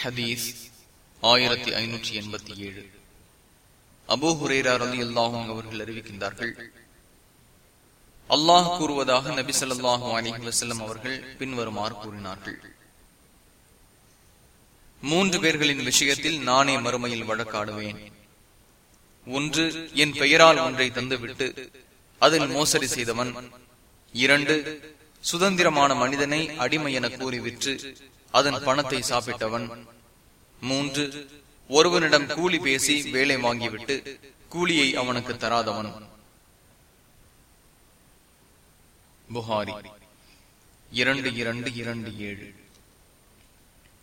ஹதீஸ் ஆயிரத்தி ஐநூற்றி எண்பத்தி ஏழு. அபோ ஹுரேரா ரலி அல்லாஹும் அவர்கள் அறிவிக்கின்றார்கள் அல்லாஹ் கூறுவதாக நபி சொல்லாஹு அலிஹி வசல்லம் அவர்கள் பின்வருமாறு கூறினார்கள். மூன்று பேர்களின் விஷயத்தில் நானே மறுமையில் வழக்காடுவேன். ஒன்று என் பெயரால் ஒன்றை தந்துவிட்டு அதில் மோசடி செய்தவன். இரண்டு சுதந்திரமான மனிதனை அடிமை என கூறிவிற்று அதன் பணத்தை சாப்பிட்டவன். மூன்று ஒருவனிடம் கூலி பேசி வேலை வாங்கிவிட்டு கூலியை அவனுக்கு தராதவன். புகாரி. இரண்டு இரண்டு இரண்டு ஏழு.